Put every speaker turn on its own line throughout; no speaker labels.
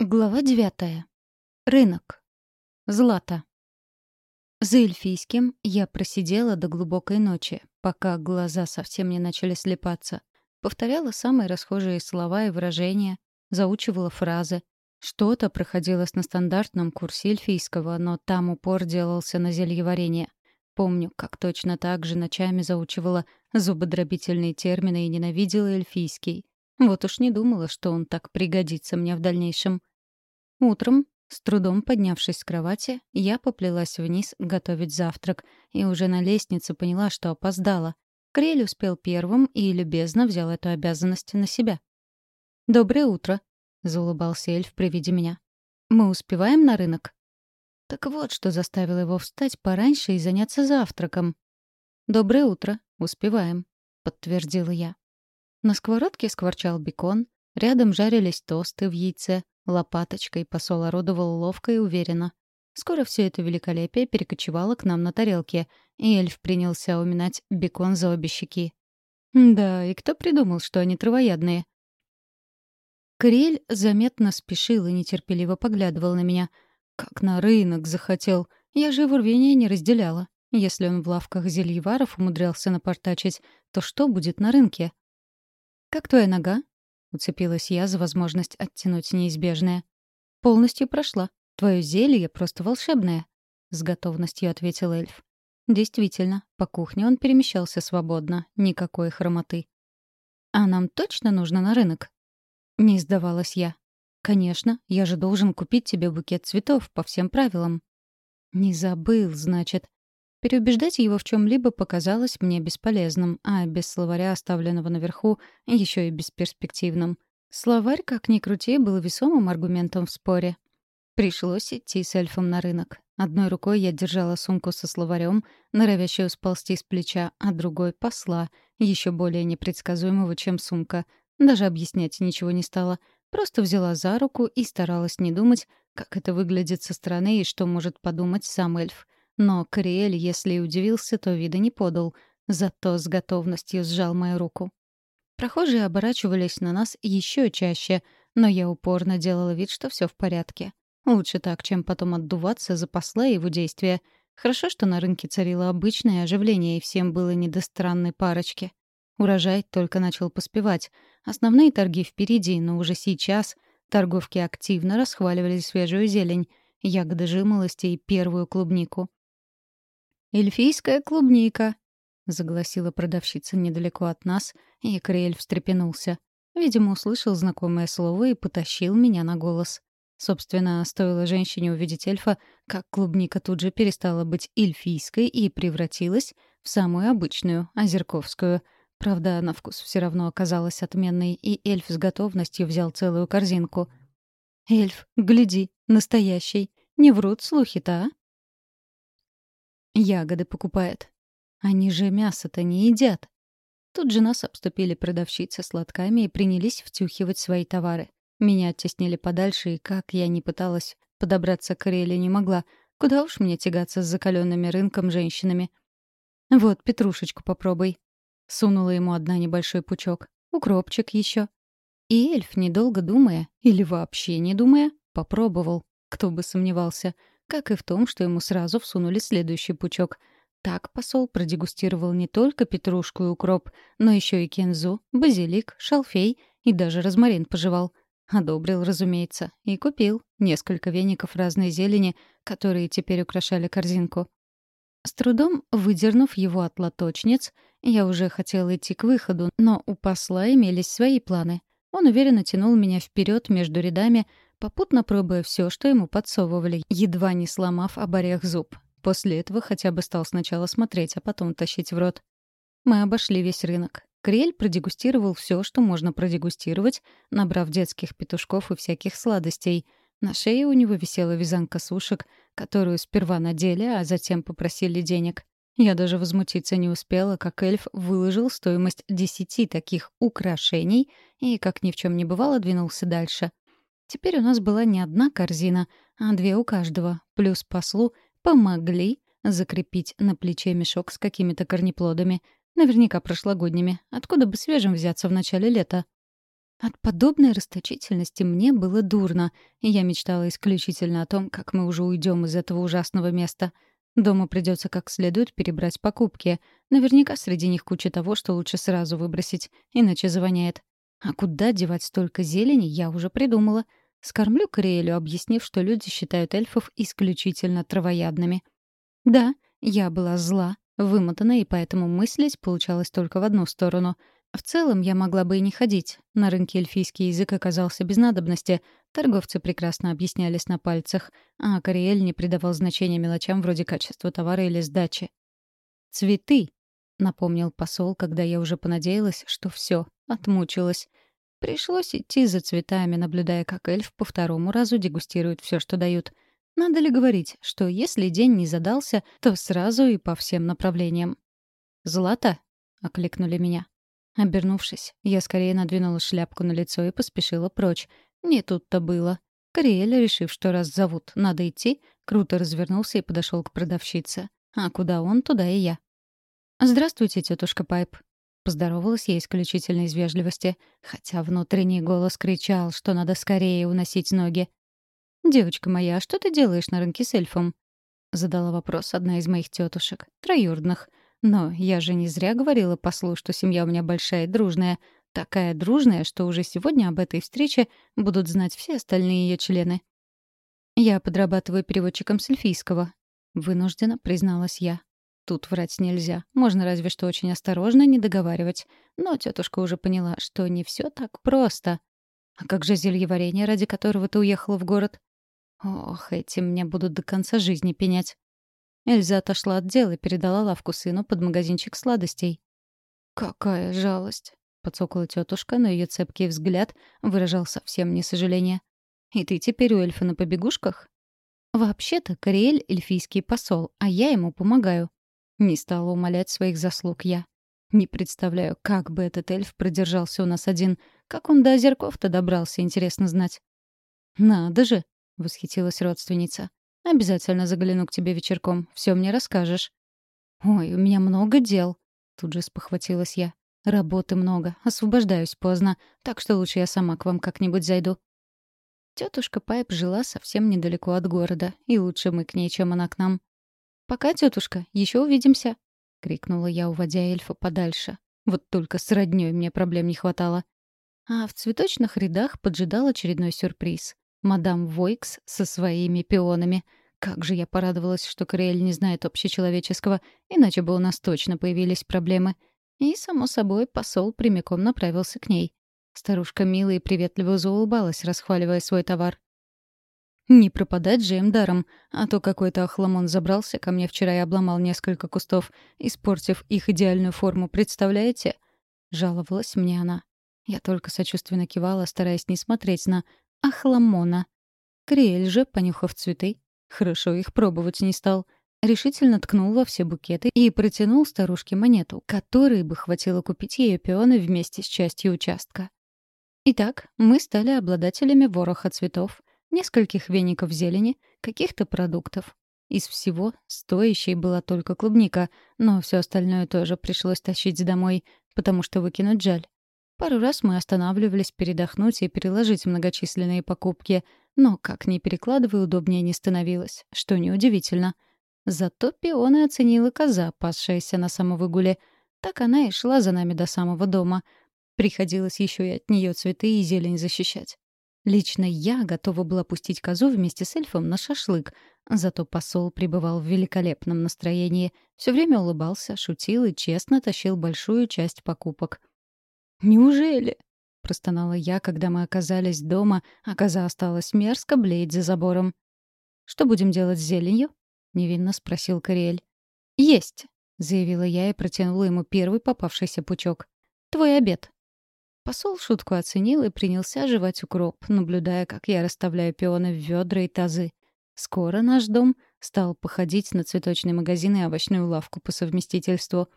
Глава девятая. Рынок. Злата. За эльфийским я просидела до глубокой ночи, пока глаза совсем не начали слепаться. Повторяла самые расхожие слова и выражения, заучивала фразы. Что-то проходилось на стандартном курсе эльфийского, но там упор делался на зельеварение. Помню, как точно так же ночами заучивала зубодробительные термины и ненавидела эльфийский. Вот уж не думала, что он так пригодится мне в дальнейшем. Утром, с трудом поднявшись с кровати, я поплелась вниз готовить завтрак и уже на лестнице поняла, что опоздала. Крель успел первым и любезно взял эту обязанность на себя. «Доброе утро», — заулыбался эльф при виде меня. «Мы успеваем на рынок?» Так вот, что заставило его встать пораньше и заняться завтраком. «Доброе утро. Успеваем», — подтвердила я. На сковородке скворчал бекон, рядом жарились тосты в яйце, Лопаточкой посол орудовал ловко и уверенно. Скоро все это великолепие перекочевало к нам на тарелке, и эльф принялся уминать бекон за обе щеки. Да, и кто придумал, что они травоядные? Крель заметно спешил и нетерпеливо поглядывал на меня. Как на рынок захотел. Я же его рвения не разделяла. Если он в лавках зельеваров умудрялся напортачить, то что будет на рынке? «Как твоя нога?» Уцепилась я за возможность оттянуть неизбежное. «Полностью прошла. Твое зелье просто волшебное», — с готовностью ответил эльф. Действительно, по кухне он перемещался свободно, никакой хромоты. «А нам точно нужно на рынок?» Не сдавалась я. «Конечно, я же должен купить тебе букет цветов по всем правилам». «Не забыл, значит. Переубеждать его в чем-либо показалось мне бесполезным, а без словаря, оставленного наверху, еще и бесперспективным. Словарь, как ни крути, был весомым аргументом в споре. Пришлось идти с эльфом на рынок. Одной рукой я держала сумку со словарем, норовящую сползти с плеча, а другой — посла, еще более непредсказуемого, чем сумка. Даже объяснять ничего не стала. Просто взяла за руку и старалась не думать, как это выглядит со стороны и что может подумать сам эльф — но Кориэль, если удивился, то вида не подал, зато с готовностью сжал мою руку. Прохожие оборачивались на нас еще чаще, но я упорно делала вид, что все в порядке. Лучше так, чем потом отдуваться за посла его действия. Хорошо, что на рынке царило обычное оживление, и всем было не до странной парочки. Урожай только начал поспевать. Основные торги впереди, но уже сейчас торговки активно расхваливали свежую зелень, ягоды жимолости и первую клубнику. «Эльфийская клубника», — загласила продавщица недалеко от нас, и Криэль встрепенулся. Видимо, услышал знакомое слово и потащил меня на голос. Собственно, стоило женщине увидеть эльфа, как клубника тут же перестала быть эльфийской и превратилась в самую обычную, озерковскую. Правда, на вкус все равно оказалась отменной, и эльф с готовностью взял целую корзинку. «Эльф, гляди, настоящий. Не врут слухи-то, а?» Ягоды покупает. Они же мясо-то не едят. Тут же нас обступили продавщицы с лотками и принялись втюхивать свои товары. Меня оттеснили подальше, и как я не пыталась подобраться к Ариэле не могла. Куда уж мне тягаться с закаленными рынком женщинами. «Вот, петрушечку попробуй». Сунула ему одна небольшой пучок. «Укропчик еще. И эльф, недолго думая, или вообще не думая, попробовал. Кто бы сомневался как и в том, что ему сразу всунули следующий пучок. Так посол продегустировал не только петрушку и укроп, но еще и кинзу, базилик, шалфей и даже розмарин пожевал. Одобрил, разумеется, и купил несколько веников разной зелени, которые теперь украшали корзинку. С трудом выдернув его от лоточниц, я уже хотела идти к выходу, но у посла имелись свои планы. Он уверенно тянул меня вперед между рядами, попутно пробуя все, что ему подсовывали, едва не сломав об орех зуб. После этого хотя бы стал сначала смотреть, а потом тащить в рот. Мы обошли весь рынок. Крель продегустировал все, что можно продегустировать, набрав детских петушков и всяких сладостей. На шее у него висела вязанка сушек, которую сперва надели, а затем попросили денег. Я даже возмутиться не успела, как эльф выложил стоимость десяти таких украшений и, как ни в чем не бывало, двинулся дальше. Теперь у нас была не одна корзина, а две у каждого, плюс послу помогли закрепить на плече мешок с какими-то корнеплодами, наверняка прошлогодними, откуда бы свежим взяться в начале лета. От подобной расточительности мне было дурно, и я мечтала исключительно о том, как мы уже уйдем из этого ужасного места. Дома придется как следует перебрать покупки. Наверняка среди них куча того, что лучше сразу выбросить, иначе завоняет. А куда девать столько зелени, я уже придумала. Скормлю Кориэлю, объяснив, что люди считают эльфов исключительно травоядными. Да, я была зла, вымотана, и поэтому мыслить получалось только в одну сторону. В целом я могла бы и не ходить. На рынке эльфийский язык оказался без надобности. Торговцы прекрасно объяснялись на пальцах, а Кориэль не придавал значения мелочам вроде качества товара или сдачи. «Цветы!» — напомнил посол, когда я уже понадеялась, что все, отмучилась. Пришлось идти за цветами, наблюдая, как эльф по второму разу дегустирует все, что дают. Надо ли говорить, что если день не задался, то сразу и по всем направлениям. «Злата?» — окликнули меня. Обернувшись, я скорее надвинула шляпку на лицо и поспешила прочь. Не тут-то было. Кориэль, решив, что раз зовут, надо идти, круто развернулся и подошел к продавщице. А куда он, туда и я. «Здравствуйте, тетушка Пайп», Поздоровалась я исключительно из вежливости, хотя внутренний голос кричал, что надо скорее уносить ноги. «Девочка моя, а что ты делаешь на рынке с эльфом?» — задала вопрос одна из моих тетушек, троюродных. «Но я же не зря говорила послу, что семья у меня большая и дружная. Такая дружная, что уже сегодня об этой встрече будут знать все остальные ее члены». «Я подрабатываю переводчиком с эльфийского», — вынуждена призналась я. Тут врать нельзя. Можно разве что очень осторожно не договаривать. Но тетушка уже поняла, что не все так просто. А как же зелье варенье, ради которого ты уехала в город? Ох, этим мне будут до конца жизни пенять. Эльза отошла от дела и передала лавку сыну под магазинчик сладостей. «Какая жалость!» — подсокала тетушка, но ее цепкий взгляд выражал совсем не сожаление. «И ты теперь у эльфа на побегушках?» «Вообще-то Кориэль — эльфийский посол, а я ему помогаю», не стала умолять своих заслуг я. Не представляю, как бы этот эльф продержался у нас один. Как он до озерков-то добрался, интересно знать. «Надо же!» — восхитилась родственница. «Обязательно загляну к тебе вечерком. Все мне расскажешь». «Ой, у меня много дел», — тут же спохватилась я. «Работы много, освобождаюсь поздно, так что лучше я сама к вам как-нибудь зайду». Тетушка Пайп жила совсем недалеко от города, и лучше мы к ней, чем она к нам. «Пока, тетушка, еще увидимся!» — крикнула я, уводя эльфа подальше. Вот только с роднёй мне проблем не хватало. А в цветочных рядах поджидал очередной сюрприз. Мадам Войкс со своими пионами. Как же я порадовалась, что Кориэль не знает общечеловеческого, иначе бы у нас точно появились проблемы. И, само собой, посол прямиком направился к ней. Старушка мило и приветливо заулыбалась, расхваливая свой товар. Не пропадать же им даром, а то какой-то охламон забрался ко мне вчера и обломал несколько кустов, испортив их идеальную форму, представляете? Жаловалась мне она. Я только сочувственно кивала, стараясь не смотреть на охламона. Криэль же, понюхав цветы, хорошо их пробовать не стал, решительно ткнул во все букеты и протянул старушке монету, которой бы хватило купить ее пионы вместе с частью участка. Итак, мы стали обладателями вороха цветов, нескольких веников зелени, каких-то продуктов. Из всего стоящей была только клубника, но все остальное тоже пришлось тащить домой, потому что выкинуть жаль. Пару раз мы останавливались передохнуть и переложить многочисленные покупки, но как ни перекладывая, удобнее не становилось, что неудивительно. Зато пионы оценила коза, пасшаяся на самовыгуле. Так она и шла за нами до самого дома. Приходилось еще и от нее цветы и зелень защищать. Лично я готова была пустить козу вместе с эльфом на шашлык, зато посол пребывал в великолепном настроении, все время улыбался, шутил и честно тащил большую часть покупок. «Неужели?» — простонала я, когда мы оказались дома, а коза осталась мерзко блеять за забором. «Что будем делать с зеленью?» — невинно спросил Кориэль. «Есть!» — заявила я и протянула ему первый попавшийся пучок. «Твой обед!» Посол шутку оценил и принялся жевать укроп, наблюдая, как я расставляю пионы в ведра и тазы. Скоро наш дом стал походить на цветочный магазин и овощную лавку по совместительству.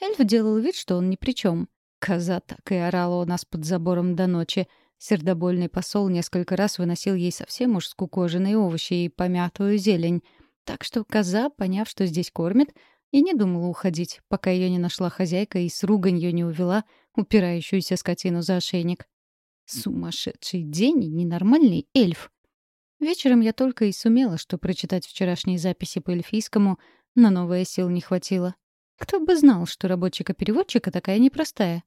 Эльф делал вид, что он ни при чем. Коза так и орала у нас под забором до ночи. Сердобольный посол несколько раз выносил ей совсем уж скукоженные овощи и помятую зелень. Так что коза, поняв, что здесь кормят, и не думала уходить, пока ее не нашла хозяйка и с руганью не увела упирающуюся скотину за ошейник. Сумасшедший день и ненормальный эльф. Вечером я только и сумела, что прочитать вчерашние записи по эльфийскому, но новое сил не хватило. Кто бы знал, что работчика-переводчика такая непростая.